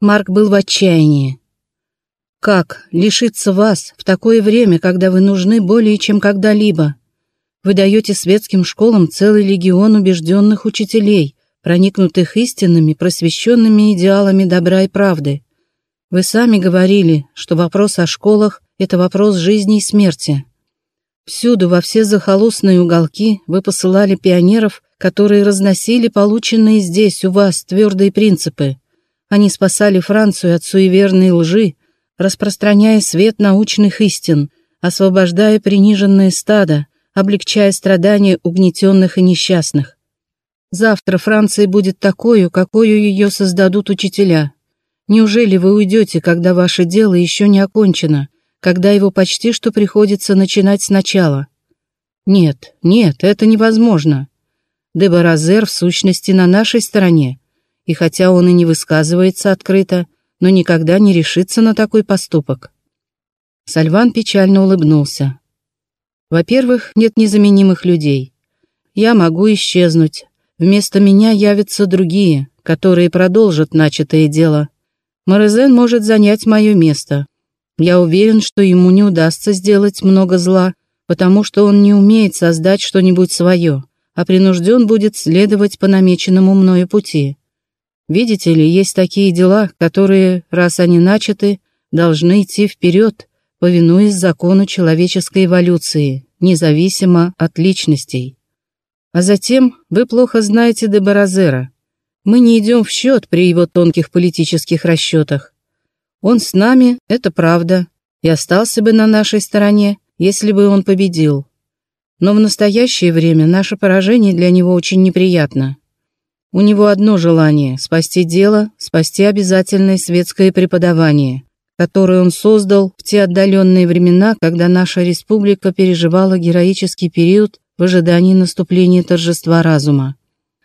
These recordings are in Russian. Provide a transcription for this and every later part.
Марк был в отчаянии. Как лишиться вас в такое время, когда вы нужны более чем когда-либо? Вы даете светским школам целый легион убежденных учителей, проникнутых истинными, просвещенными идеалами добра и правды. Вы сами говорили, что вопрос о школах – это вопрос жизни и смерти. Всюду, во все захолустные уголки, вы посылали пионеров, которые разносили полученные здесь, у вас, твердые принципы. Они спасали Францию от суеверной лжи, распространяя свет научных истин, освобождая приниженное стадо, облегчая страдания угнетенных и несчастных. Завтра Франция будет такой, какую ее создадут учителя. Неужели вы уйдете, когда ваше дело еще не окончено, когда его почти что приходится начинать сначала? Нет, нет, это невозможно. Дебаразер в сущности на нашей стороне, и хотя он и не высказывается открыто, но никогда не решится на такой поступок. Сальван печально улыбнулся. Во-первых, нет незаменимых людей. Я могу исчезнуть. Вместо меня явятся другие, которые продолжат начатое дело. Морезен может занять мое место. Я уверен, что ему не удастся сделать много зла, потому что он не умеет создать что-нибудь свое, а принужден будет следовать по намеченному мною пути. Видите ли, есть такие дела, которые, раз они начаты, должны идти вперед, повинуясь закону человеческой эволюции, независимо от личностей. А затем вы плохо знаете Дебаразера. Мы не идем в счет при его тонких политических расчетах. Он с нами, это правда, и остался бы на нашей стороне, если бы он победил. Но в настоящее время наше поражение для него очень неприятно. У него одно желание – спасти дело, спасти обязательное светское преподавание, которое он создал в те отдаленные времена, когда наша республика переживала героический период в ожидании наступления торжества разума.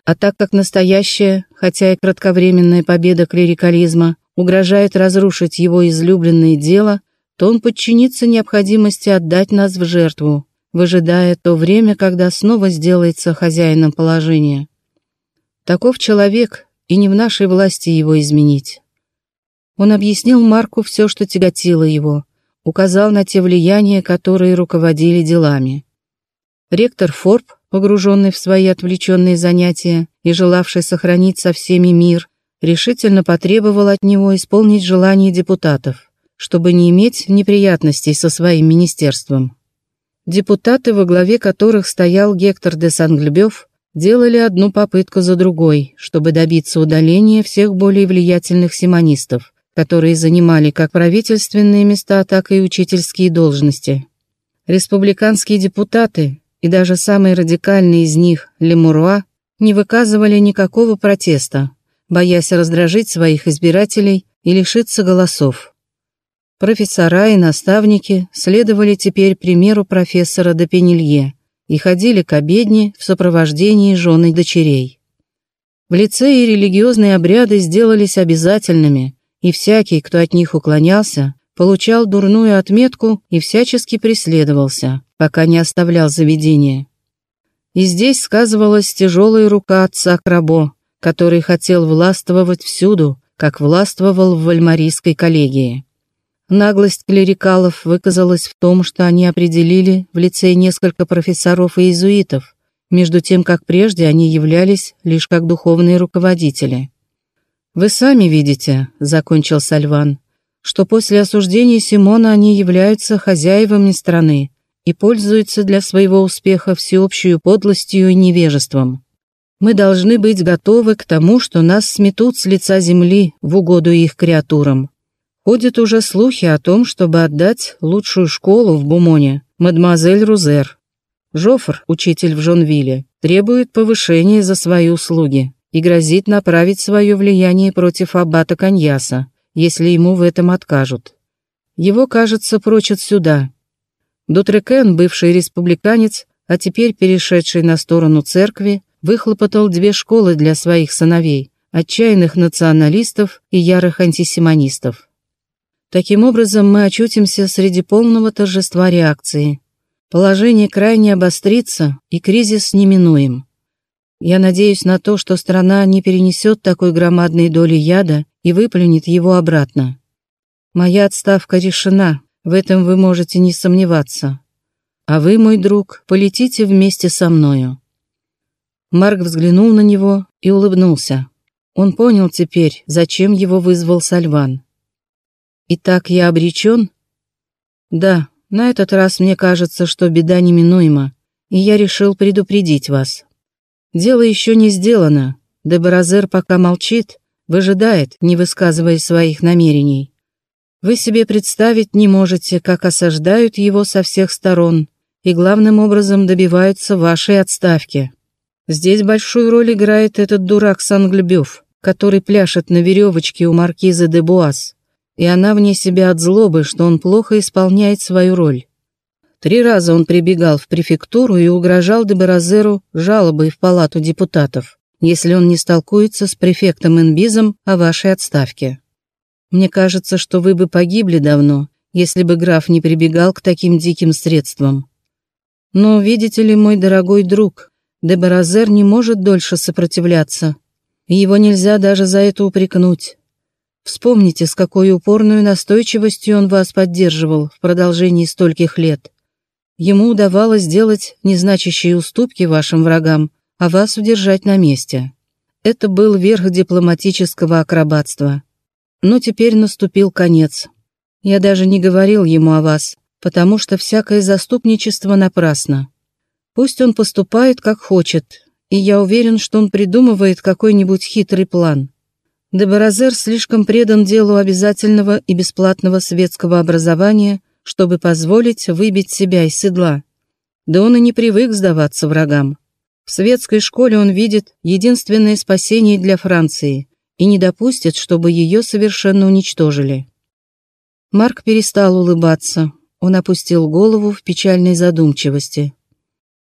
А так как настоящая, хотя и кратковременная победа клерикализма угрожает разрушить его излюбленное дело, то он подчинится необходимости отдать нас в жертву, выжидая то время, когда снова сделается хозяином положения. Таков человек, и не в нашей власти его изменить. Он объяснил Марку все, что тяготило его, указал на те влияния, которые руководили делами. Ректор Форб, погруженный в свои отвлеченные занятия и желавший сохранить со всеми мир, решительно потребовал от него исполнить желание депутатов, чтобы не иметь неприятностей со своим министерством. Депутаты, во главе которых стоял Гектор де Санглебёв, делали одну попытку за другой, чтобы добиться удаления всех более влиятельных симонистов, которые занимали как правительственные места, так и учительские должности. Республиканские депутаты и даже самые радикальные из них, Лемуруа, не выказывали никакого протеста, боясь раздражить своих избирателей и лишиться голосов. Профессора и наставники следовали теперь примеру профессора Депенилье – и ходили к обедне в сопровождении жены и дочерей. В лице и религиозные обряды сделались обязательными, и всякий, кто от них уклонялся, получал дурную отметку и всячески преследовался, пока не оставлял заведение. И здесь сказывалась тяжелая рука отца Крабо, который хотел властвовать всюду, как властвовал в вальмарийской коллегии. Наглость клерикалов выказалась в том, что они определили в лице несколько профессоров и иезуитов, между тем, как прежде они являлись лишь как духовные руководители. «Вы сами видите», — закончил Сальван, «что после осуждения Симона они являются хозяевами страны и пользуются для своего успеха всеобщую подлостью и невежеством. Мы должны быть готовы к тому, что нас сметут с лица земли в угоду их креатурам, Ходят уже слухи о том, чтобы отдать лучшую школу в Бумоне, мадемуазель Рузер. Жофр, учитель в Жонвилле, требует повышения за свои услуги и грозит направить свое влияние против аббата Каньяса, если ему в этом откажут. Его, кажется, прочат сюда. Дотрекен, бывший республиканец, а теперь перешедший на сторону церкви, выхлопотал две школы для своих сыновей, отчаянных националистов и ярых антисемонистов. Таким образом, мы очутимся среди полного торжества реакции. Положение крайне обострится, и кризис неминуем. Я надеюсь на то, что страна не перенесет такой громадной доли яда и выплюнет его обратно. Моя отставка решена, в этом вы можете не сомневаться. А вы, мой друг, полетите вместе со мною. Марк взглянул на него и улыбнулся. Он понял теперь, зачем его вызвал Сальван. «Итак, я обречен?» «Да, на этот раз мне кажется, что беда неминуема, и я решил предупредить вас. Дело еще не сделано, Дебаразер пока молчит, выжидает, не высказывая своих намерений. Вы себе представить не можете, как осаждают его со всех сторон и главным образом добиваются вашей отставки. Здесь большую роль играет этот дурак Санглебёв, который пляшет на веревочке у маркизы де Буас, и она вне себя от злобы, что он плохо исполняет свою роль. Три раза он прибегал в префектуру и угрожал Дебаразеру жалобой в палату депутатов если он не столкуется с префектом Энбизом о вашей отставке. Мне кажется, что вы бы погибли давно, если бы граф не прибегал к таким диким средствам. Но, видите ли, мой дорогой друг, Дебаразер не может дольше сопротивляться, его нельзя даже за это упрекнуть. Вспомните, с какой упорной настойчивостью он вас поддерживал в продолжении стольких лет. Ему удавалось делать незначащие уступки вашим врагам, а вас удержать на месте. Это был верх дипломатического акробатства. Но теперь наступил конец. Я даже не говорил ему о вас, потому что всякое заступничество напрасно. Пусть он поступает как хочет, и я уверен, что он придумывает какой-нибудь хитрый план. Дебаразер слишком предан делу обязательного и бесплатного светского образования, чтобы позволить выбить себя из седла. Да он и не привык сдаваться врагам. В светской школе он видит единственное спасение для Франции и не допустит, чтобы ее совершенно уничтожили. Марк перестал улыбаться. Он опустил голову в печальной задумчивости.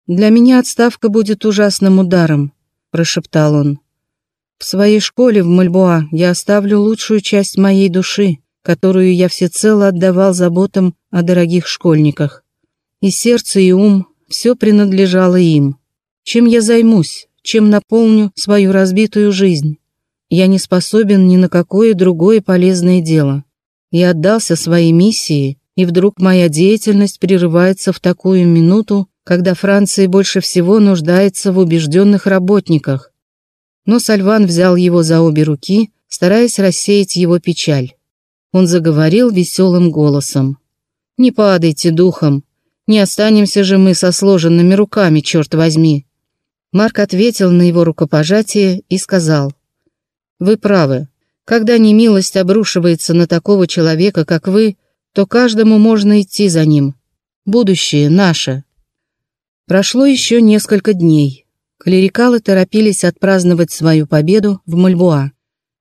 «Для меня отставка будет ужасным ударом», – прошептал он. «В своей школе в Мальбоа я оставлю лучшую часть моей души, которую я всецело отдавал заботам о дорогих школьниках. И сердце, и ум – все принадлежало им. Чем я займусь, чем наполню свою разбитую жизнь? Я не способен ни на какое другое полезное дело. Я отдался своей миссии, и вдруг моя деятельность прерывается в такую минуту, когда Франция больше всего нуждается в убежденных работниках. Но Сальван взял его за обе руки, стараясь рассеять его печаль. Он заговорил веселым голосом. «Не падайте духом. Не останемся же мы со сложенными руками, черт возьми. Марк ответил на его рукопожатие и сказал, «Вы правы. Когда немилость обрушивается на такого человека, как вы, то каждому можно идти за ним. Будущее наше». Прошло еще несколько дней. Клерикалы торопились отпраздновать свою победу в Мальбуа.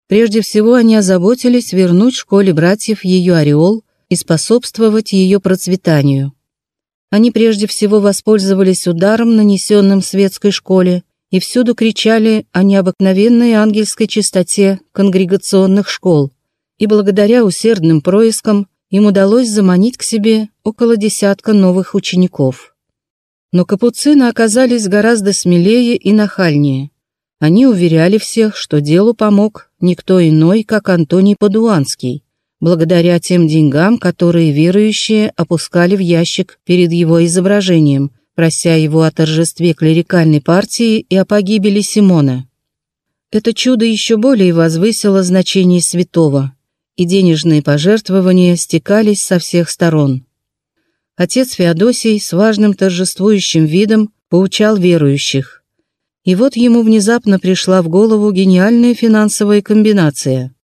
Прежде всего они озаботились вернуть школе братьев ее ореол и способствовать ее процветанию. Они прежде всего воспользовались ударом, нанесенным светской школе, и всюду кричали о необыкновенной ангельской чистоте конгрегационных школ, и благодаря усердным проискам им удалось заманить к себе около десятка новых учеников. Но капуцины оказались гораздо смелее и нахальнее. Они уверяли всех, что делу помог никто иной, как Антоний Падуанский, благодаря тем деньгам, которые верующие опускали в ящик перед его изображением, прося его о торжестве клерикальной партии и о погибели Симона. Это чудо еще более возвысило значение святого, и денежные пожертвования стекались со всех сторон. Отец Феодосий с важным торжествующим видом поучал верующих. И вот ему внезапно пришла в голову гениальная финансовая комбинация –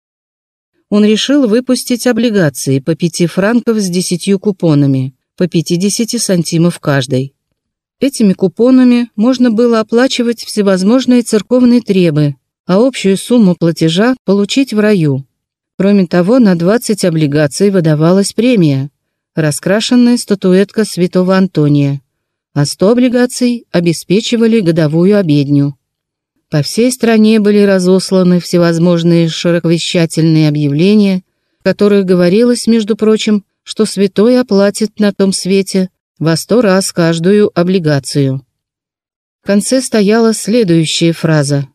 он решил выпустить облигации по 5 франков с 10 купонами, по 50 сантимов каждой. Этими купонами можно было оплачивать всевозможные церковные требы, а общую сумму платежа получить в раю. Кроме того, на 20 облигаций выдавалась премия, раскрашенная статуэтка святого Антония, а 100 облигаций обеспечивали годовую обедню. По всей стране были разосланы всевозможные широковещательные объявления, в которых говорилось, между прочим, что святой оплатит на том свете во сто раз каждую облигацию. В конце стояла следующая фраза.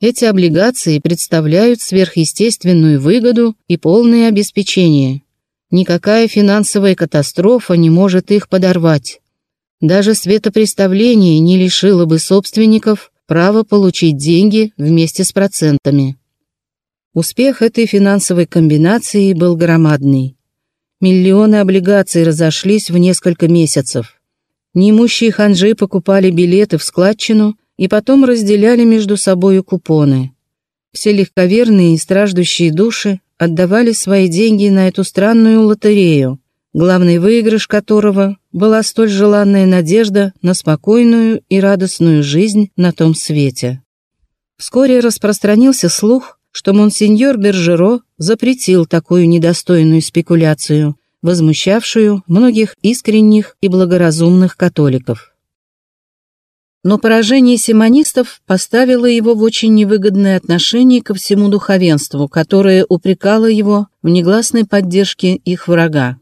Эти облигации представляют сверхъестественную выгоду и полное обеспечение. Никакая финансовая катастрофа не может их подорвать. Даже светопреставление не лишило бы собственников права получить деньги вместе с процентами. Успех этой финансовой комбинации был громадный. Миллионы облигаций разошлись в несколько месяцев. Неимущие ханжи покупали билеты в складчину и потом разделяли между собою купоны. Все легковерные и страждущие души отдавали свои деньги на эту странную лотерею, главный выигрыш которого была столь желанная надежда на спокойную и радостную жизнь на том свете. Вскоре распространился слух, что монсеньор Бержеро запретил такую недостойную спекуляцию, возмущавшую многих искренних и благоразумных католиков. Но поражение симонистов поставило его в очень невыгодное отношение ко всему духовенству, которое упрекало его в негласной поддержке их врага.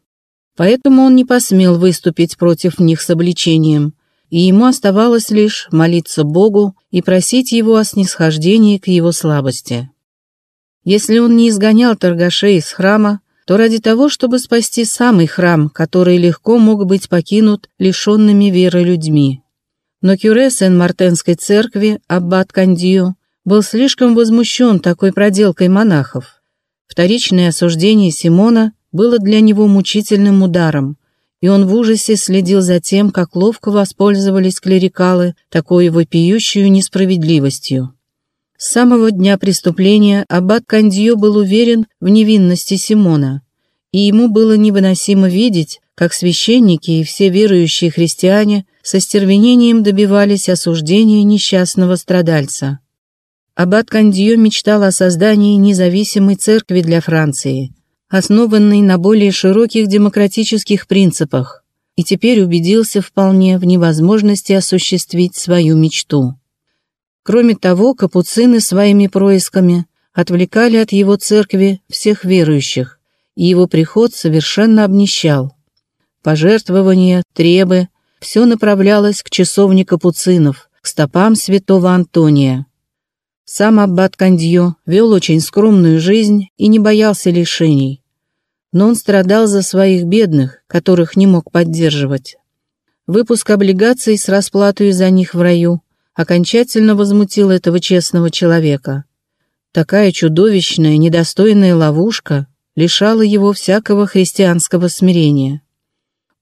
Поэтому он не посмел выступить против них с обличением, и ему оставалось лишь молиться Богу и просить его о снисхождении к его слабости. Если он не изгонял торгашей из храма, то ради того, чтобы спасти самый храм, который легко мог быть покинут лишенными веры людьми. Но Кюре Сен-Мартенской церкви, аббат Кандио, был слишком возмущен такой проделкой монахов. Вторичное осуждение Симона было для него мучительным ударом, и он в ужасе следил за тем, как ловко воспользовались клерикалы такой вопиющей несправедливостью. С самого дня преступления аббат Кандио был уверен в невинности Симона, и ему было невыносимо видеть, как священники и все верующие христиане со стервенением добивались осуждения несчастного страдальца. Аббат Кандио мечтал о создании независимой церкви для Франции, основанной на более широких демократических принципах, и теперь убедился вполне в невозможности осуществить свою мечту. Кроме того, капуцины своими происками отвлекали от его церкви всех верующих, и его приход совершенно обнищал. Пожертвования, требы – все направлялось к часовне капуцинов, к стопам святого Антония. Сам аббат Кандьо вел очень скромную жизнь и не боялся лишений. Но он страдал за своих бедных, которых не мог поддерживать. Выпуск облигаций с расплатой за них в раю окончательно возмутил этого честного человека. Такая чудовищная, недостойная ловушка лишала его всякого христианского смирения.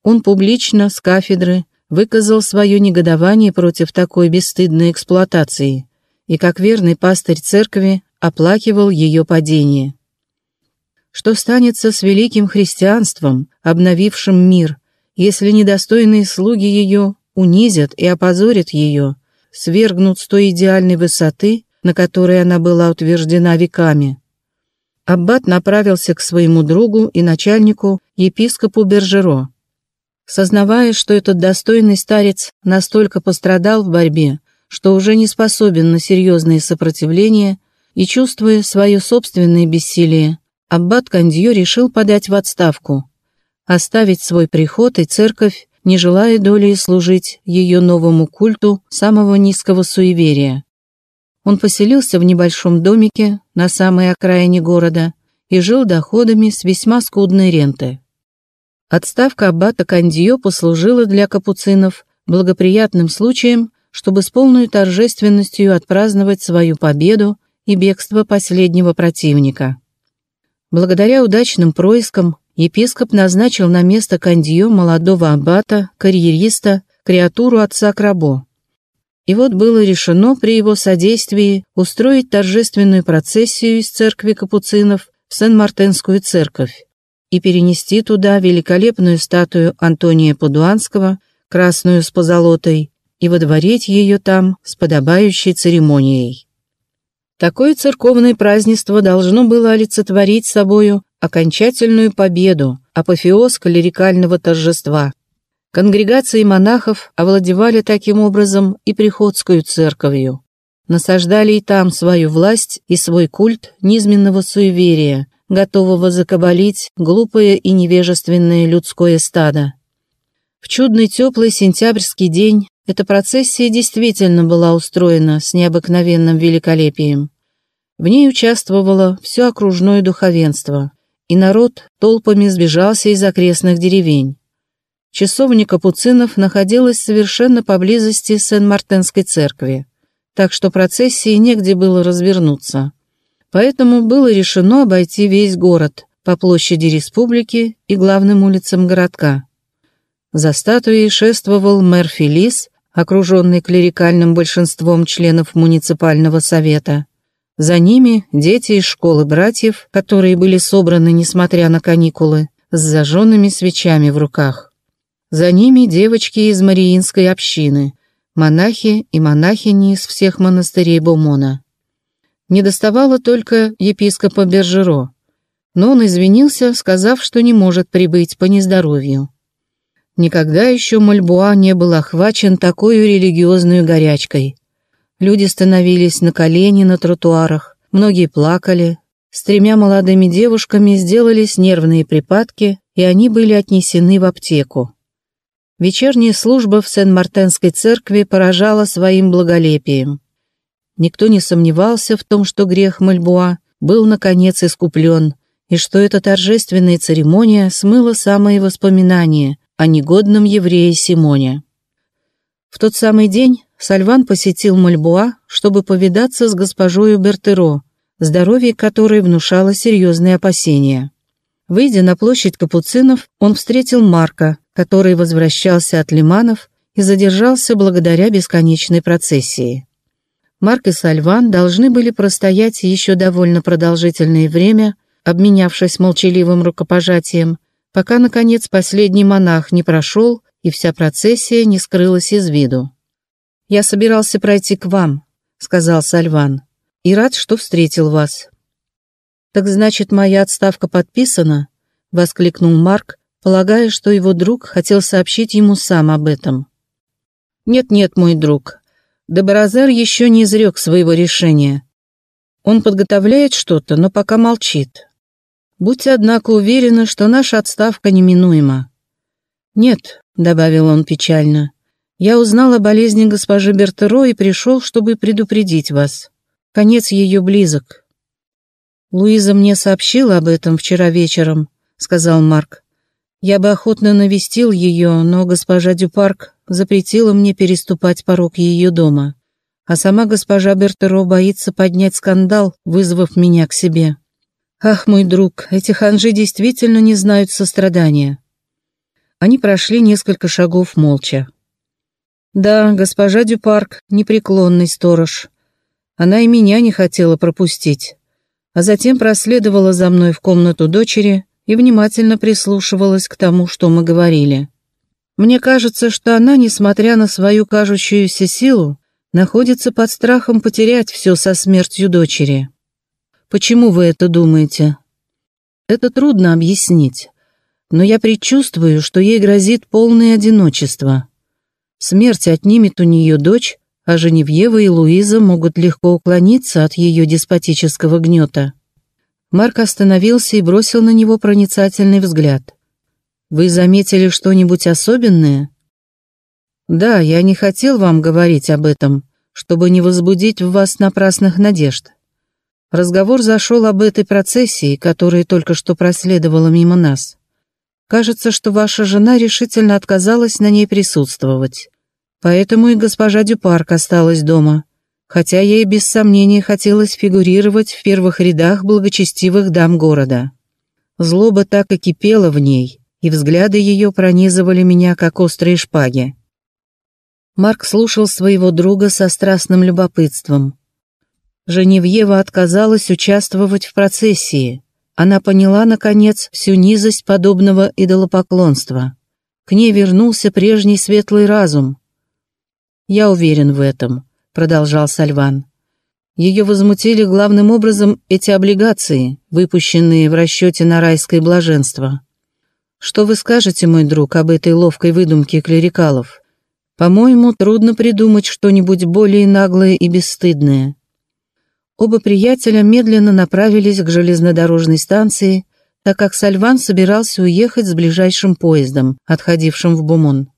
Он публично с кафедры выказал свое негодование против такой бесстыдной эксплуатации и как верный пастырь церкви оплакивал ее падение. Что станется с великим христианством, обновившим мир, если недостойные слуги ее унизят и опозорят ее, свергнут с той идеальной высоты, на которой она была утверждена веками? Аббат направился к своему другу и начальнику, епископу Бержеро, Сознавая, что этот достойный старец настолько пострадал в борьбе, что уже не способен на серьезные сопротивления, и чувствуя свое собственное бессилие, аббат Кандьё решил подать в отставку, оставить свой приход и церковь, не желая долей служить ее новому культу самого низкого суеверия. Он поселился в небольшом домике на самой окраине города и жил доходами с весьма скудной ренты. Отставка аббата Кандио послужила для капуцинов благоприятным случаем, чтобы с полной торжественностью отпраздновать свою победу и бегство последнего противника. Благодаря удачным проискам епископ назначил на место Кандио молодого аббата, карьериста, креатуру отца Крабо. И вот было решено при его содействии устроить торжественную процессию из церкви капуцинов в Сен-Мартенскую церковь и перенести туда великолепную статую Антония Падуанского, красную с позолотой, и водворить ее там с подобающей церемонией. Такое церковное празднество должно было олицетворить собою окончательную победу, апофеоз клерикального торжества. Конгрегации монахов овладевали таким образом и приходскую церковью, насаждали и там свою власть и свой культ низменного суеверия, готового закабалить глупое и невежественное людское стадо. В чудный теплый сентябрьский день Эта процессия действительно была устроена с необыкновенным великолепием. В ней участвовало все окружное духовенство, и народ толпами сбежался из окрестных деревень. Часовня капуцинов находилась совершенно поблизости Сен-Мартенской церкви, так что процессии негде было развернуться. Поэтому было решено обойти весь город по площади республики и главным улицам городка. За статуей шествовал мэр Фелис, окруженный клерикальным большинством членов муниципального совета. За ними дети из школы братьев, которые были собраны, несмотря на каникулы, с зажженными свечами в руках. За ними девочки из Мариинской общины, монахи и монахини из всех монастырей Бумона. Не доставало только епископа Бержеро, но он извинился, сказав, что не может прибыть по нездоровью. Никогда еще Мальбуа не был охвачен такой религиозной горячкой. Люди становились на колени на тротуарах, многие плакали. С тремя молодыми девушками сделались нервные припадки, и они были отнесены в аптеку. Вечерняя служба в Сен-Мартенской церкви поражала своим благолепием. Никто не сомневался в том, что грех Мальбуа был, наконец, искуплен, и что эта торжественная церемония смыла самые воспоминания о негодном еврее Симоне. В тот самый день Сальван посетил Мальбуа, чтобы повидаться с госпожою Бертеро, здоровье которой внушало серьезные опасения. Выйдя на площадь Капуцинов, он встретил Марка, который возвращался от Лиманов и задержался благодаря бесконечной процессии. Марк и Сальван должны были простоять еще довольно продолжительное время, обменявшись молчаливым рукопожатием, пока, наконец, последний монах не прошел и вся процессия не скрылась из виду. «Я собирался пройти к вам», — сказал Сальван, — «и рад, что встретил вас». «Так значит, моя отставка подписана?» — воскликнул Марк, полагая, что его друг хотел сообщить ему сам об этом. «Нет-нет, мой друг, Дебаразер еще не изрек своего решения. Он подготовляет что-то, но пока молчит. Будьте, однако, уверены, что наша отставка неминуема. «Нет», — добавил он печально, — «я узнал о болезни госпожи Бертеро и пришел, чтобы предупредить вас. Конец ее близок». «Луиза мне сообщила об этом вчера вечером», — сказал Марк. «Я бы охотно навестил ее, но госпожа Дюпарк запретила мне переступать порог ее дома. А сама госпожа Бертеро боится поднять скандал, вызвав меня к себе. Ах, мой друг, эти ханжи действительно не знают сострадания. Они прошли несколько шагов молча. Да, госпожа Дюпарк — непреклонный сторож. Она и меня не хотела пропустить. А затем проследовала за мной в комнату дочери и внимательно прислушивалась к тому, что мы говорили. Мне кажется, что она, несмотря на свою кажущуюся силу, находится под страхом потерять все со смертью дочери. Почему вы это думаете? Это трудно объяснить, но я предчувствую, что ей грозит полное одиночество. Смерть отнимет у нее дочь, а Женевьева и Луиза могут легко уклониться от ее деспотического гнета. Марк остановился и бросил на него проницательный взгляд. Вы заметили что-нибудь особенное? Да, я не хотел вам говорить об этом, чтобы не возбудить в вас напрасных надежд. Разговор зашел об этой процессии, которая только что проследовала мимо нас. Кажется, что ваша жена решительно отказалась на ней присутствовать. Поэтому и госпожа Дюпарк осталась дома, хотя ей без сомнения хотелось фигурировать в первых рядах благочестивых дам города. Злоба так и кипела в ней, и взгляды ее пронизывали меня, как острые шпаги. Марк слушал своего друга со страстным любопытством. Женевьева отказалась участвовать в процессии. Она поняла, наконец, всю низость подобного идолопоклонства. К ней вернулся прежний светлый разум. «Я уверен в этом», — продолжал Сальван. Ее возмутили главным образом эти облигации, выпущенные в расчете на райское блаженство. Что вы скажете, мой друг, об этой ловкой выдумке клерикалов? По-моему, трудно придумать что-нибудь более наглое и бесстыдное. Оба приятеля медленно направились к железнодорожной станции, так как Сальван собирался уехать с ближайшим поездом, отходившим в Бумон.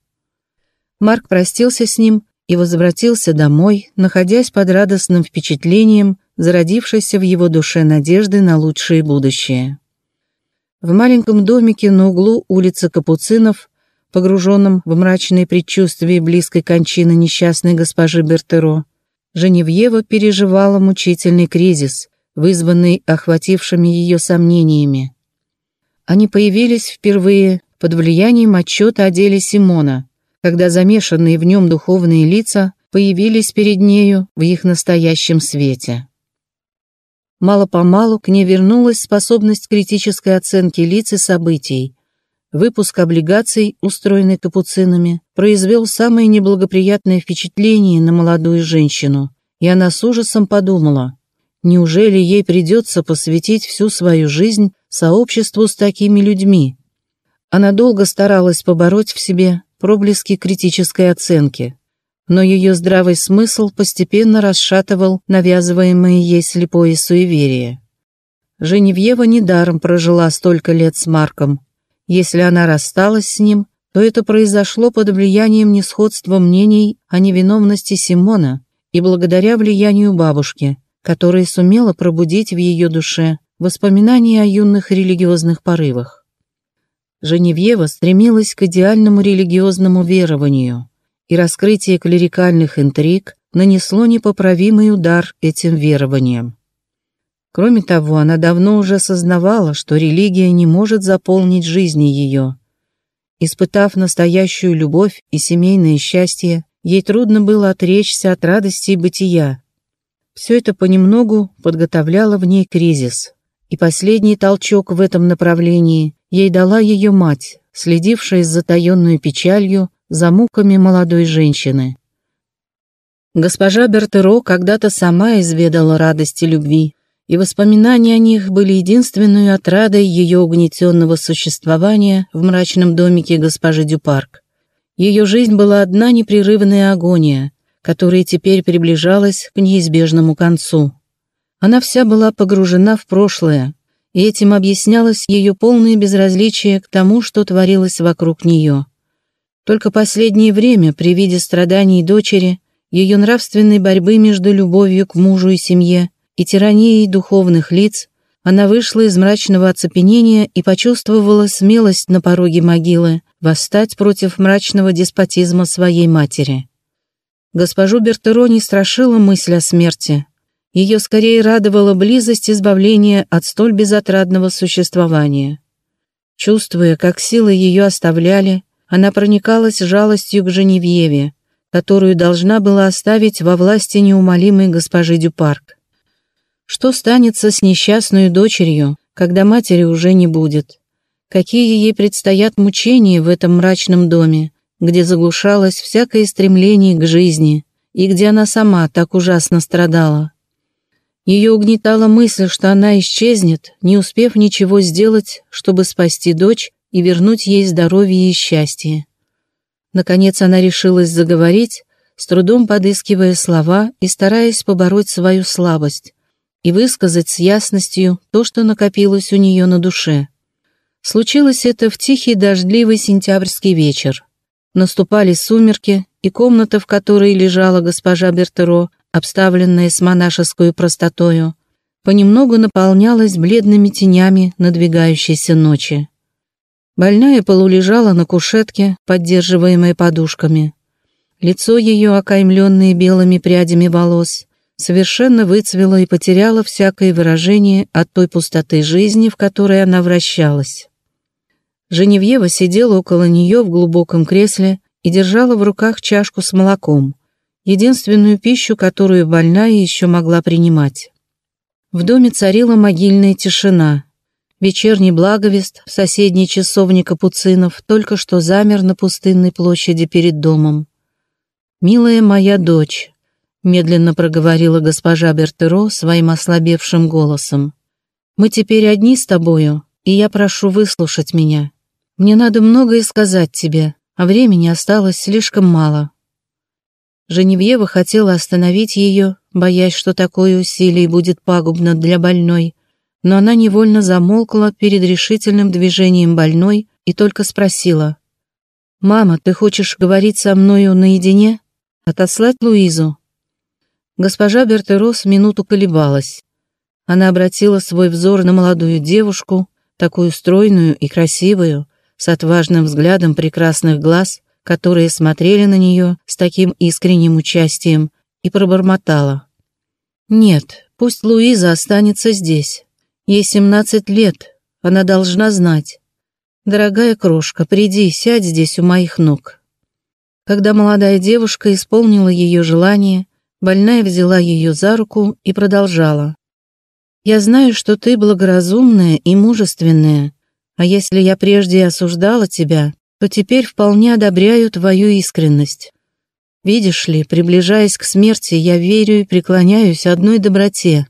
Марк простился с ним и возвратился домой, находясь под радостным впечатлением, зародившейся в его душе надежды на лучшее будущее. В маленьком домике на углу улицы Капуцинов, погруженном в мрачные предчувствия близкой кончины несчастной госпожи Бертеро, Женевьева переживала мучительный кризис, вызванный охватившими ее сомнениями. Они появились впервые под влиянием отчета о деле Симона, когда замешанные в нем духовные лица появились перед нею в их настоящем свете. Мало-помалу к ней вернулась способность критической оценки лиц и событий. Выпуск облигаций, устроенный капуцинами, произвел самое неблагоприятное впечатление на молодую женщину, и она с ужасом подумала, неужели ей придется посвятить всю свою жизнь сообществу с такими людьми? Она долго старалась побороть в себе проблески критической оценки, но ее здравый смысл постепенно расшатывал навязываемое ей слепое суеверие. Женевьева недаром прожила столько лет с Марком. Если она рассталась с ним, то это произошло под влиянием несходства мнений о невиновности Симона и благодаря влиянию бабушки, которая сумела пробудить в ее душе воспоминания о юных религиозных порывах. Женевьева стремилась к идеальному религиозному верованию – и раскрытие клерикальных интриг нанесло непоправимый удар этим верованиям. Кроме того, она давно уже осознавала, что религия не может заполнить жизни ее. Испытав настоящую любовь и семейное счастье, ей трудно было отречься от радости бытия. Все это понемногу подготовляло в ней кризис, и последний толчок в этом направлении ей дала ее мать, следившая с затаенной печалью за муками молодой женщины. Госпожа Бертеро когда-то сама изведала радости любви, и воспоминания о них были единственной отрадой ее угнетенного существования в мрачном домике госпожи Дюпарк. Ее жизнь была одна непрерывная агония, которая теперь приближалась к неизбежному концу. Она вся была погружена в прошлое, и этим объяснялось ее полное безразличие к тому, что творилось вокруг нее. Только последнее время, при виде страданий дочери, ее нравственной борьбы между любовью к мужу и семье и тиранией духовных лиц, она вышла из мрачного оцепенения и почувствовала смелость на пороге могилы восстать против мрачного деспотизма своей матери. Госпожу Бертеро не страшила мысль о смерти. Ее скорее радовала близость избавления от столь безотрадного существования. Чувствуя, как силы ее оставляли, она проникалась жалостью к Женевьеве, которую должна была оставить во власти неумолимой госпожи Дюпарк. Что станется с несчастной дочерью, когда матери уже не будет? Какие ей предстоят мучения в этом мрачном доме, где заглушалось всякое стремление к жизни и где она сама так ужасно страдала? Ее угнетала мысль, что она исчезнет, не успев ничего сделать, чтобы спасти дочь и вернуть ей здоровье и счастье. Наконец она решилась заговорить, с трудом подыскивая слова и стараясь побороть свою слабость и высказать с ясностью то, что накопилось у нее на душе. Случилось это в тихий дождливый сентябрьский вечер. Наступали сумерки, и комната, в которой лежала госпожа Бертеро, обставленная с монашеской простотою, понемногу наполнялась бледными тенями надвигающейся ночи. Больная полулежала на кушетке, поддерживаемой подушками. Лицо ее, окаймленное белыми прядями волос, совершенно выцвело и потеряло всякое выражение от той пустоты жизни, в которой она вращалась. Женевьева сидела около нее в глубоком кресле и держала в руках чашку с молоком, единственную пищу, которую больная еще могла принимать. В доме царила могильная тишина, Вечерний благовест в соседней часовне капуцинов только что замер на пустынной площади перед домом. «Милая моя дочь», — медленно проговорила госпожа Бертеро своим ослабевшим голосом, «мы теперь одни с тобою, и я прошу выслушать меня. Мне надо многое сказать тебе, а времени осталось слишком мало». Женевьева хотела остановить ее, боясь, что такое усилие будет пагубно для больной, но она невольно замолкла перед решительным движением больной и только спросила. «Мама, ты хочешь говорить со мною наедине? Отослать Луизу?» Госпожа Бертерос минуту колебалась. Она обратила свой взор на молодую девушку, такую стройную и красивую, с отважным взглядом прекрасных глаз, которые смотрели на нее с таким искренним участием, и пробормотала. «Нет, пусть Луиза останется здесь. Ей семнадцать лет, она должна знать. Дорогая крошка, приди, сядь здесь у моих ног». Когда молодая девушка исполнила ее желание, больная взяла ее за руку и продолжала. «Я знаю, что ты благоразумная и мужественная, а если я прежде осуждала тебя, то теперь вполне одобряю твою искренность. Видишь ли, приближаясь к смерти, я верю и преклоняюсь одной доброте».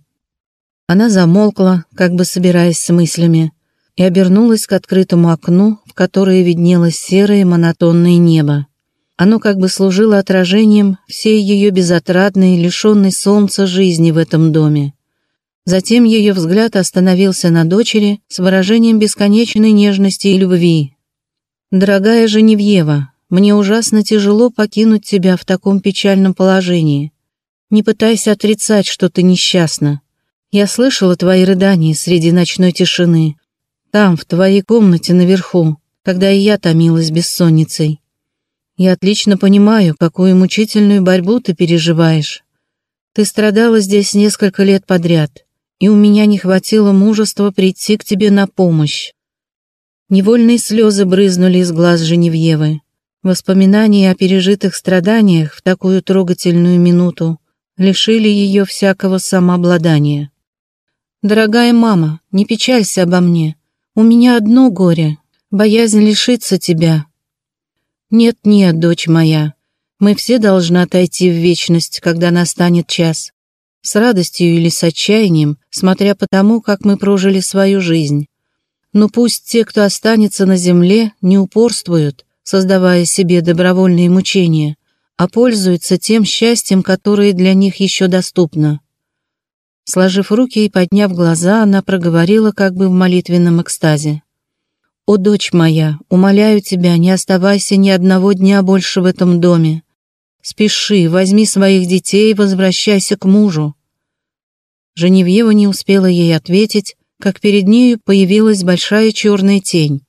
Она замолкла, как бы собираясь с мыслями, и обернулась к открытому окну, в которое виднелось серое монотонное небо. Оно как бы служило отражением всей ее безотрадной, лишенной солнца жизни в этом доме. Затем ее взгляд остановился на дочери с выражением бесконечной нежности и любви. «Дорогая Женевьева, мне ужасно тяжело покинуть тебя в таком печальном положении. Не пытайся отрицать, что ты несчастна. Я слышала твои рыдания среди ночной тишины. Там, в твоей комнате наверху, когда и я томилась бессонницей. Я отлично понимаю, какую мучительную борьбу ты переживаешь. Ты страдала здесь несколько лет подряд, и у меня не хватило мужества прийти к тебе на помощь. Невольные слезы брызнули из глаз Женевьевы. Воспоминания о пережитых страданиях в такую трогательную минуту лишили ее всякого самообладания. «Дорогая мама, не печалься обо мне. У меня одно горе — боязнь лишиться тебя, «Нет-нет, дочь моя, мы все должны отойти в вечность, когда настанет час. С радостью или с отчаянием, смотря по тому, как мы прожили свою жизнь. Но пусть те, кто останется на земле, не упорствуют, создавая себе добровольные мучения, а пользуются тем счастьем, которое для них еще доступно». Сложив руки и подняв глаза, она проговорила как бы в молитвенном экстазе. «О, дочь моя, умоляю тебя, не оставайся ни одного дня больше в этом доме. Спеши, возьми своих детей и возвращайся к мужу». Женевьева не успела ей ответить, как перед нею появилась большая черная тень.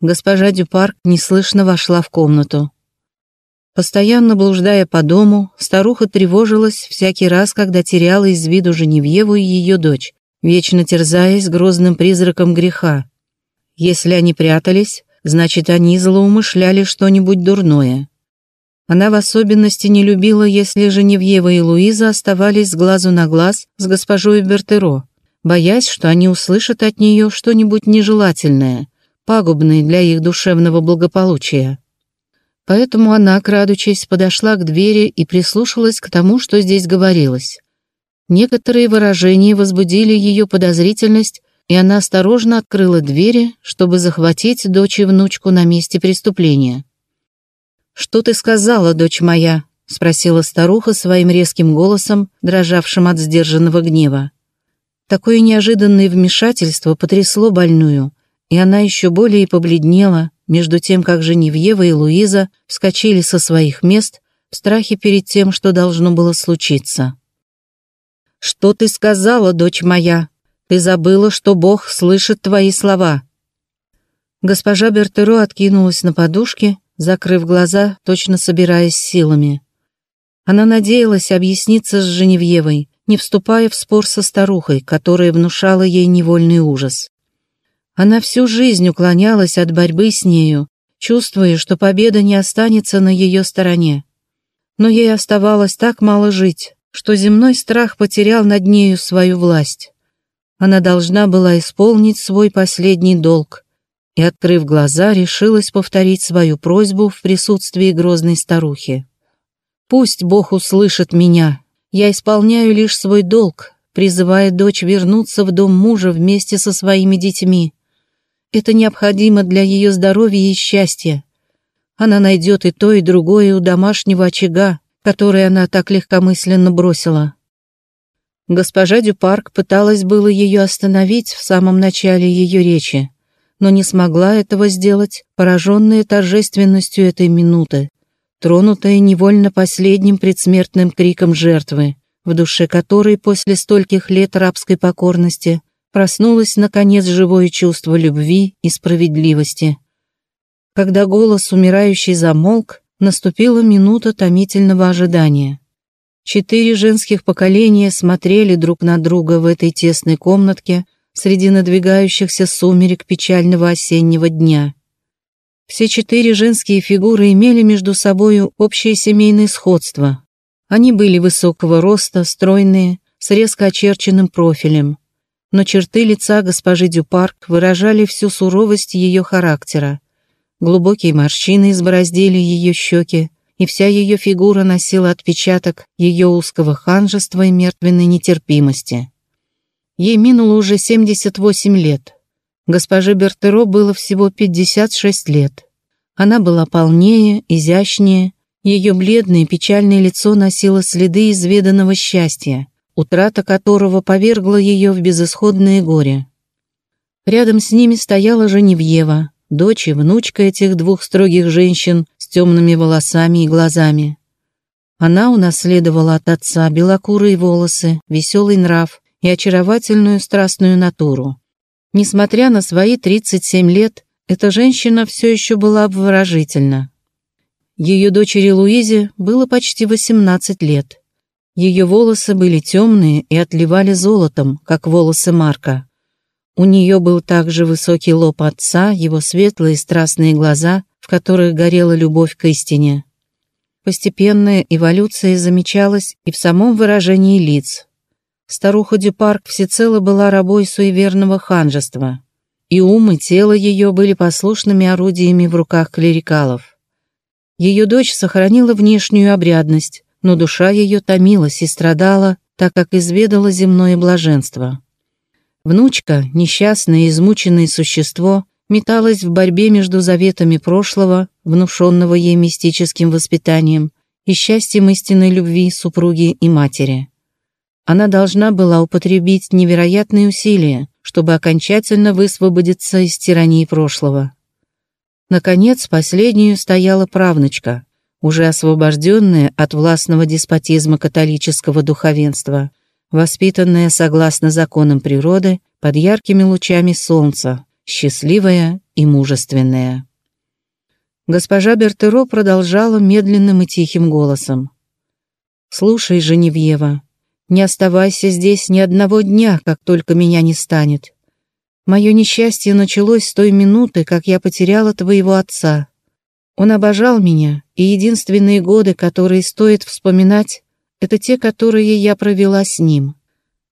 Госпожа Дюпарк неслышно вошла в комнату. Постоянно блуждая по дому, старуха тревожилась всякий раз, когда теряла из виду Женевьеву и ее дочь, вечно терзаясь грозным призраком греха. Если они прятались, значит, они злоумышляли что-нибудь дурное. Она в особенности не любила, если Женевьева и Луиза оставались с глазу на глаз с госпожой Бертеро, боясь, что они услышат от нее что-нибудь нежелательное, пагубное для их душевного благополучия. Поэтому она, крадучись, подошла к двери и прислушалась к тому, что здесь говорилось. Некоторые выражения возбудили ее подозрительность и она осторожно открыла двери, чтобы захватить дочь и внучку на месте преступления. «Что ты сказала, дочь моя?» — спросила старуха своим резким голосом, дрожавшим от сдержанного гнева. Такое неожиданное вмешательство потрясло больную, и она еще более побледнела, между тем, как Женевьева и Луиза вскочили со своих мест в страхе перед тем, что должно было случиться. «Что ты сказала, дочь моя?» Ты забыла, что Бог слышит твои слова». Госпожа Бертеро откинулась на подушке, закрыв глаза, точно собираясь силами. Она надеялась объясниться с Женевьевой, не вступая в спор со старухой, которая внушала ей невольный ужас. Она всю жизнь уклонялась от борьбы с нею, чувствуя, что победа не останется на ее стороне. Но ей оставалось так мало жить, что земной страх потерял над нею свою власть. Она должна была исполнить свой последний долг и, открыв глаза, решилась повторить свою просьбу в присутствии грозной старухи. «Пусть Бог услышит меня. Я исполняю лишь свой долг, призывая дочь вернуться в дом мужа вместе со своими детьми. Это необходимо для ее здоровья и счастья. Она найдет и то, и другое у домашнего очага, который она так легкомысленно бросила. Госпожа Дюпарк пыталась было ее остановить в самом начале ее речи, но не смогла этого сделать, пораженная торжественностью этой минуты, тронутая невольно последним предсмертным криком жертвы, в душе которой после стольких лет рабской покорности проснулось, наконец, живое чувство любви и справедливости. Когда голос умирающий замолк, наступила минута томительного ожидания. Четыре женских поколения смотрели друг на друга в этой тесной комнатке среди надвигающихся сумерек печального осеннего дня. Все четыре женские фигуры имели между собою общее семейное сходство. Они были высокого роста, стройные, с резко очерченным профилем. Но черты лица госпожи Дюпарк выражали всю суровость ее характера. Глубокие морщины избороздили ее щеки, и вся ее фигура носила отпечаток ее узкого ханжества и мертвенной нетерпимости. Ей минуло уже 78 лет. Госпоже Бертеро было всего 56 лет. Она была полнее, изящнее, ее бледное печальное лицо носило следы изведанного счастья, утрата которого повергла ее в безысходное горе. Рядом с ними стояла Женевьева, дочь и внучка этих двух строгих женщин с темными волосами и глазами. Она унаследовала от отца белокурые волосы, веселый нрав и очаровательную страстную натуру. Несмотря на свои 37 лет, эта женщина все еще была обворожительна. Ее дочери Луизе было почти 18 лет. Ее волосы были темные и отливали золотом, как волосы Марка. У нее был также высокий лоб отца, его светлые страстные глаза, в которых горела любовь к истине. Постепенная эволюция замечалась и в самом выражении лиц. Старуха Дюпарк всецело была рабой суеверного ханжества, и ум и тело ее были послушными орудиями в руках клерикалов. Ее дочь сохранила внешнюю обрядность, но душа ее томилась и страдала, так как изведала земное блаженство. Внучка, несчастное и измученное существо, металась в борьбе между заветами прошлого, внушенного ей мистическим воспитанием, и счастьем истинной любви супруги и матери. Она должна была употребить невероятные усилия, чтобы окончательно высвободиться из тирании прошлого. Наконец, последнюю стояла правнучка, уже освобожденная от властного деспотизма католического духовенства, воспитанная согласно законам природы под яркими лучами солнца, счастливая и мужественная. Госпожа Бертеро продолжала медленным и тихим голосом. «Слушай, Женевьева, не оставайся здесь ни одного дня, как только меня не станет. Мое несчастье началось с той минуты, как я потеряла твоего отца. Он обожал меня, и единственные годы, которые стоит вспоминать, это те, которые я провела с ним.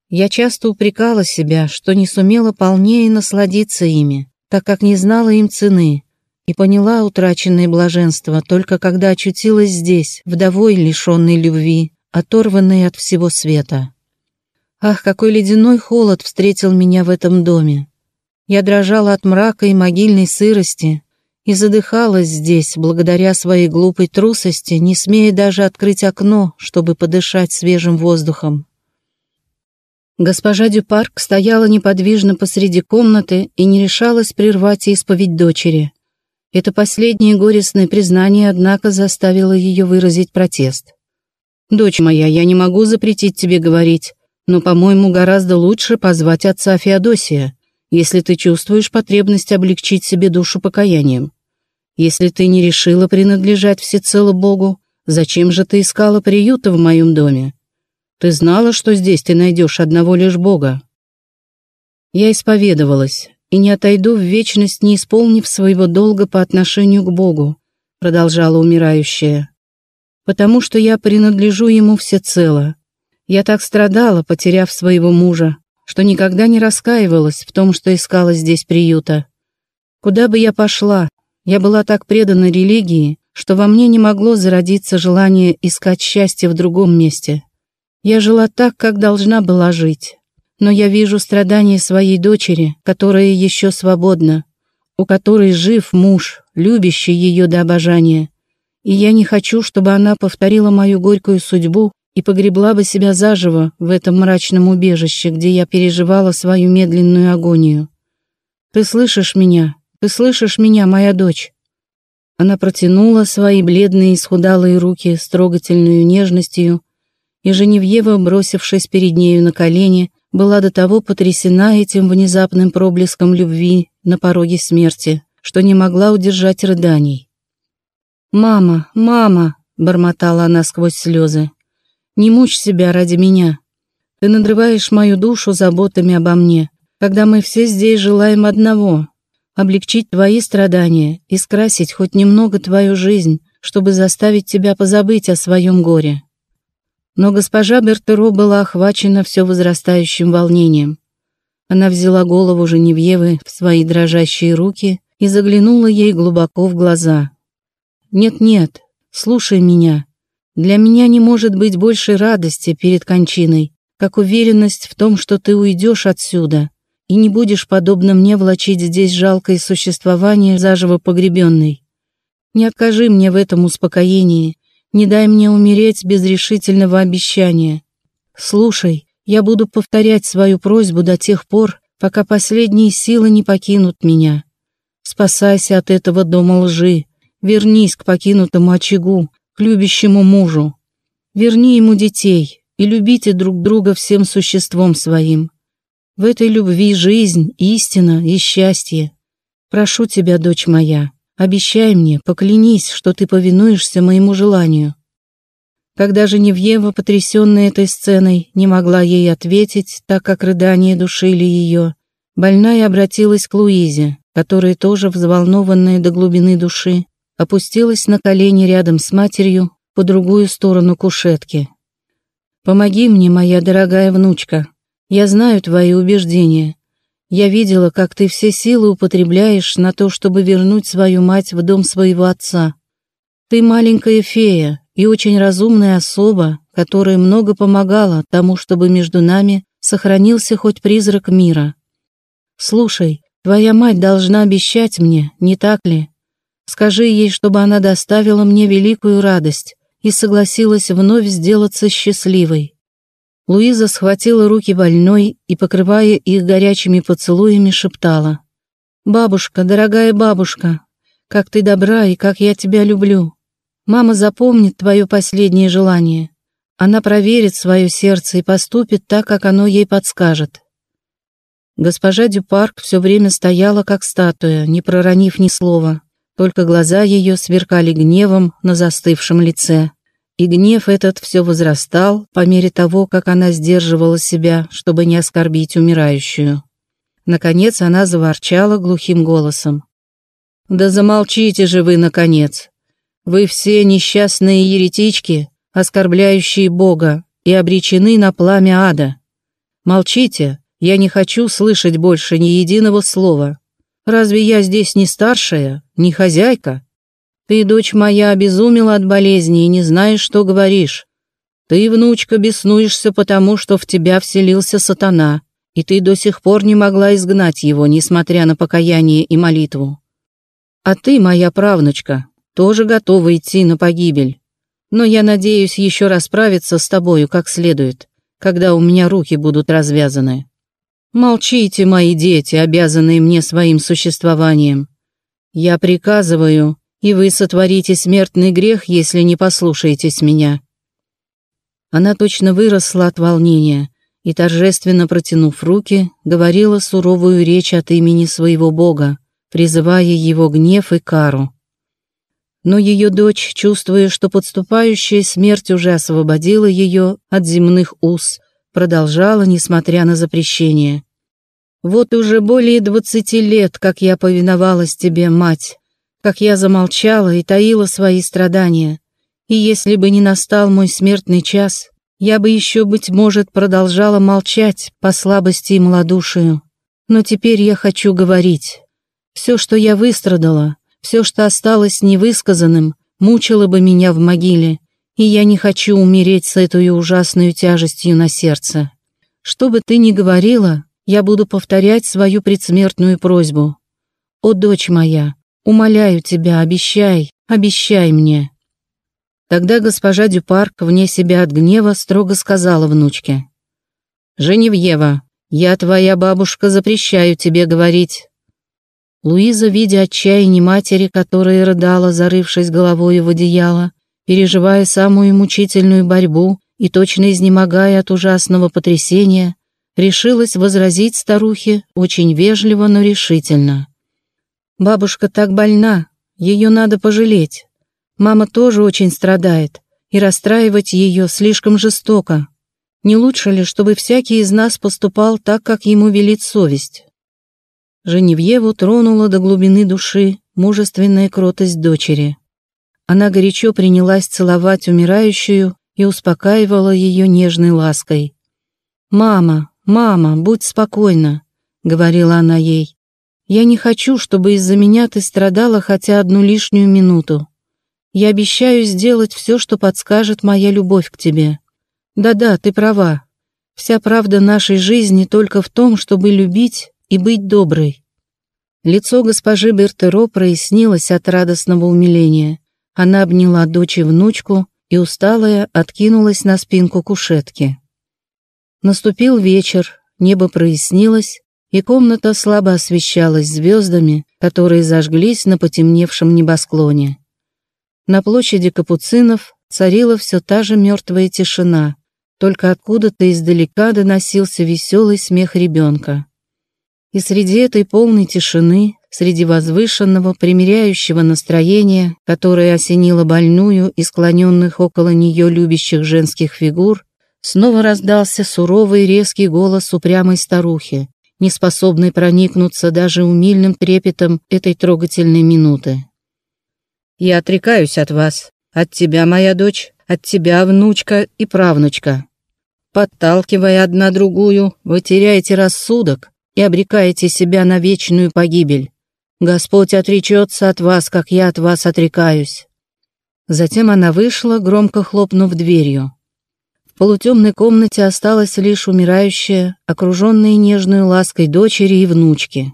Я часто упрекала себя, что не сумела полнее насладиться ими, так как не знала им цены, и поняла утраченное блаженство только когда очутилась здесь, вдовой, лишенной любви, оторванной от всего света. Ах, какой ледяной холод встретил меня в этом доме! Я дрожала от мрака и могильной сырости, и задыхалась здесь, благодаря своей глупой трусости, не смея даже открыть окно, чтобы подышать свежим воздухом. Госпожа Дюпарк стояла неподвижно посреди комнаты и не решалась прервать исповедь дочери. Это последнее горестное признание, однако, заставило ее выразить протест. «Дочь моя, я не могу запретить тебе говорить, но, по-моему, гораздо лучше позвать отца Феодосия, если ты чувствуешь потребность облегчить себе душу покаянием. Если ты не решила принадлежать всецело Богу, зачем же ты искала приюта в моем доме? Ты знала, что здесь ты найдешь одного лишь Бога. Я исповедовалась и не отойду в вечность, не исполнив своего долга по отношению к Богу, продолжала умирающая, потому что я принадлежу Ему всецело. Я так страдала, потеряв своего мужа, что никогда не раскаивалась в том, что искала здесь приюта. Куда бы я пошла, я была так предана религии, что во мне не могло зародиться желание искать счастье в другом месте. Я жила так, как должна была жить. Но я вижу страдания своей дочери, которая еще свободна, у которой жив муж, любящий ее до обожания. И я не хочу, чтобы она повторила мою горькую судьбу и погребла бы себя заживо в этом мрачном убежище, где я переживала свою медленную агонию. Ты слышишь меня? Ты слышишь меня, моя дочь?» Она протянула свои бледные исхудалые руки с трогательной нежностью, и Женевьева, бросившись перед нею на колени, была до того потрясена этим внезапным проблеском любви на пороге смерти, что не могла удержать рыданий. «Мама, мама!» — бормотала она сквозь слезы. «Не мучь себя ради меня. Ты надрываешь мою душу заботами обо мне, когда мы все здесь желаем одного облегчить твои страдания и скрасить хоть немного твою жизнь, чтобы заставить тебя позабыть о своем горе. Но госпожа Бертеро была охвачена все возрастающим волнением. Она взяла голову Женевьевы в свои дрожащие руки и заглянула ей глубоко в глаза. «Нет-нет, слушай меня. Для меня не может быть большей радости перед кончиной, как уверенность в том, что ты уйдешь отсюда, и не будешь, подобно мне, влачить здесь жалкое существование заживо погребенной. Не откажи мне в этом успокоении, не дай мне умереть без решительного обещания. Слушай, я буду повторять свою просьбу до тех пор, пока последние силы не покинут меня. Спасайся от этого дома лжи, вернись к покинутому очагу, к любящему мужу. Верни ему детей и любите друг друга всем существом своим. В этой любви жизнь, истина и счастье. Прошу тебя, дочь моя, обещай мне, поклянись, что ты повинуешься моему желанию». Когда Женевьева, потрясенная этой сценой, не могла ей ответить, так как рыдания душили ее, больная обратилась к Луизе, которая тоже, взволнованная до глубины души, опустилась на колени рядом с матерью по другую сторону кушетки. «Помоги мне, моя дорогая внучка», я знаю твои убеждения. Я видела, как ты все силы употребляешь на то, чтобы вернуть свою мать в дом своего отца. Ты маленькая фея и очень разумная особа, которая много помогала тому, чтобы между нами сохранился хоть призрак мира. Слушай, твоя мать должна обещать мне, не так ли? Скажи ей, чтобы она доставила мне великую радость и согласилась вновь сделаться счастливой. Луиза схватила руки больной и, покрывая их горячими поцелуями, шептала. «Бабушка, дорогая бабушка, как ты добра и как я тебя люблю. Мама запомнит твое последнее желание. Она проверит свое сердце и поступит так, как оно ей подскажет». Госпожа Дюпарк все время стояла, как статуя, не проронив ни слова, только глаза ее сверкали гневом на застывшем лице. И гнев этот все возрастал по мере того, как она сдерживала себя, чтобы не оскорбить умирающую. Наконец она заворчала глухим голосом. «Да замолчите же вы, наконец! Вы все несчастные еретички, оскорбляющие Бога и обречены на пламя ада. Молчите, я не хочу слышать больше ни единого слова. Разве я здесь не старшая, не хозяйка?» Ты, дочь моя, обезумела от болезни и не знаешь, что говоришь. Ты, внучка, беснуешься потому, что в тебя вселился сатана, и ты до сих пор не могла изгнать его, несмотря на покаяние и молитву. А ты, моя правнучка, тоже готова идти на погибель. Но я надеюсь еще расправиться с тобою как следует, когда у меня руки будут развязаны. Молчите, мои дети, обязанные мне своим существованием. Я приказываю, и вы сотворите смертный грех, если не послушаетесь меня». Она точно выросла от волнения и, торжественно протянув руки, говорила суровую речь от имени своего Бога, призывая его гнев и кару. Но ее дочь, чувствуя, что подступающая смерть уже освободила ее от земных уз, продолжала, несмотря на запрещение. «Вот уже более двадцати лет, как я повиновалась тебе, мать, как я замолчала и таила свои страдания. И если бы не настал мой смертный час, я бы еще, быть может, продолжала молчать по слабости и малодушию. Но теперь я хочу говорить. Все, что я выстрадала, все, что осталось невысказанным, мучило бы меня в могиле, и я не хочу умереть с этой ужасной тяжестью на сердце. Что бы ты ни говорила, я буду повторять свою предсмертную просьбу. О, дочь моя, Умоляю тебя, обещай, обещай мне». Тогда госпожа Дюпарк, вне себя от гнева, строго сказала внучке. «Женевьева, я, твоя бабушка, запрещаю тебе говорить. Луиза, видя отчаяние матери, которая рыдала, зарывшись головой в одеяло, переживая самую мучительную борьбу и точно изнемогая от ужасного потрясения, решилась возразить старухе очень вежливо, но решительно. «Бабушка так больна, ее надо пожалеть. Мама тоже очень страдает, и расстраивать ее слишком жестоко. Не лучше ли, чтобы всякий из нас поступал так, как ему велит совесть?» Женевьеву тронула до глубины души мужественная кротость дочери. Она горячо принялась целовать умирающую и успокаивала ее нежной лаской. «Мама, мама, будь спокойна», — говорила она ей. «Я не хочу, чтобы из-за меня ты страдала хотя одну лишнюю минуту. Я обещаю сделать все, что подскажет моя любовь к тебе. Да-да, ты права. Вся правда нашей жизни только в том, чтобы любить и быть доброй. Лицо госпожи Бертеро прояснилось от радостного умиления. Она обняла дочь и внучку и, усталая, откинулась на спинку кушетки. Наступил вечер, небо прояснилось, и комната слабо освещалась звездами, которые зажглись на потемневшем небосклоне. На площади капуцинов царила все та же мертвая тишина, только откуда-то издалека доносился веселый смех ребенка. И среди этой полной тишины, среди возвышенного, примиряющего настроения, которое осенило больную и склоненных около нее любящих женских фигур, снова раздался суровый резкий голос упрямой старухи, не способной проникнуться даже умильным трепетом этой трогательной минуты. «Я отрекаюсь от вас, от тебя, моя дочь, от тебя, внучка и правнучка. Подталкивая одна другую, вы теряете рассудок, и обрекаете себя на вечную погибель. Господь отречется от вас, как я от вас отрекаюсь». Затем она вышла, громко хлопнув дверью. В полутемной комнате осталась лишь умирающая, окруженная нежной лаской дочери и внучки.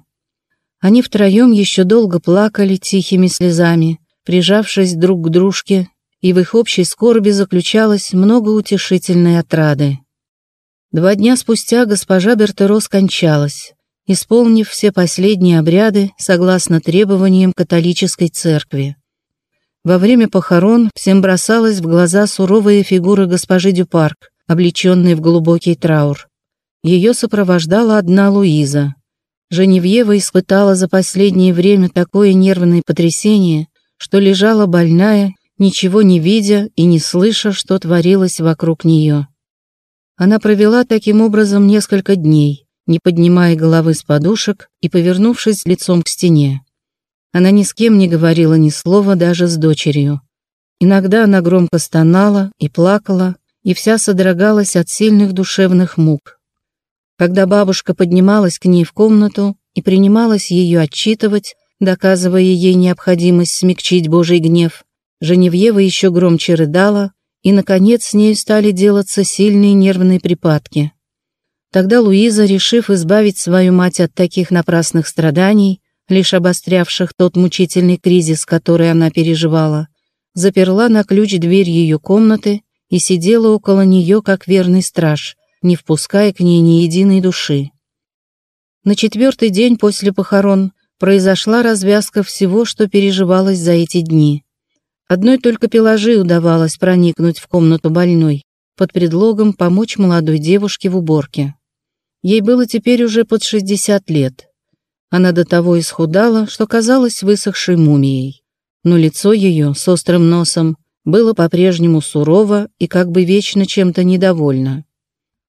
Они втроем еще долго плакали тихими слезами, прижавшись друг к дружке, и в их общей скорби заключалось много утешительной отрады. Два дня спустя госпожа Бертеро скончалась, исполнив все последние обряды согласно требованиям католической церкви. Во время похорон всем бросалась в глаза суровая фигура госпожи Дюпарк, облеченной в глубокий траур. Ее сопровождала одна Луиза. Женевьева испытала за последнее время такое нервное потрясение, что лежала больная, ничего не видя и не слыша, что творилось вокруг нее. Она провела таким образом несколько дней, не поднимая головы с подушек и повернувшись лицом к стене. Она ни с кем не говорила ни слова даже с дочерью. Иногда она громко стонала и плакала, и вся содрогалась от сильных душевных мук. Когда бабушка поднималась к ней в комнату и принималась ее отчитывать, доказывая ей необходимость смягчить Божий гнев, Женевьева еще громче рыдала, и, наконец, с ней стали делаться сильные нервные припадки. Тогда Луиза, решив избавить свою мать от таких напрасных страданий, лишь обострявших тот мучительный кризис, который она переживала, заперла на ключ дверь ее комнаты и сидела около нее как верный страж, не впуская к ней ни единой души. На четвертый день после похорон произошла развязка всего, что переживалось за эти дни. Одной только Пеложи удавалось проникнуть в комнату больной под предлогом помочь молодой девушке в уборке. Ей было теперь уже под 60 лет. Она до того исхудала, что казалась высохшей мумией. Но лицо ее с острым носом было по-прежнему сурово и как бы вечно чем-то недовольно.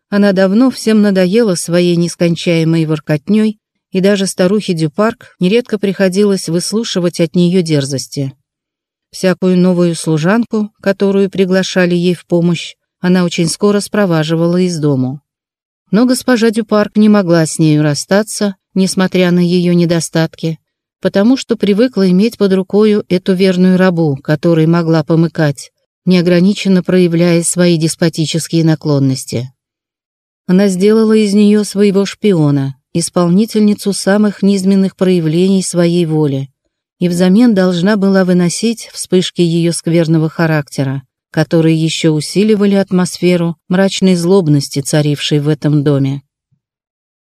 Она давно всем надоела своей нескончаемой воркотней, и даже старухе Дюпарк нередко приходилось выслушивать от нее дерзости. Всякую новую служанку, которую приглашали ей в помощь, она очень скоро спроваживала из дому. Но госпожа Дюпарк не могла с нею расстаться, несмотря на ее недостатки, потому что привыкла иметь под рукою эту верную рабу, которой могла помыкать, неограниченно проявляя свои деспотические наклонности. Она сделала из нее своего шпиона, исполнительницу самых низменных проявлений своей воли, и взамен должна была выносить вспышки ее скверного характера, которые еще усиливали атмосферу мрачной злобности, царившей в этом доме.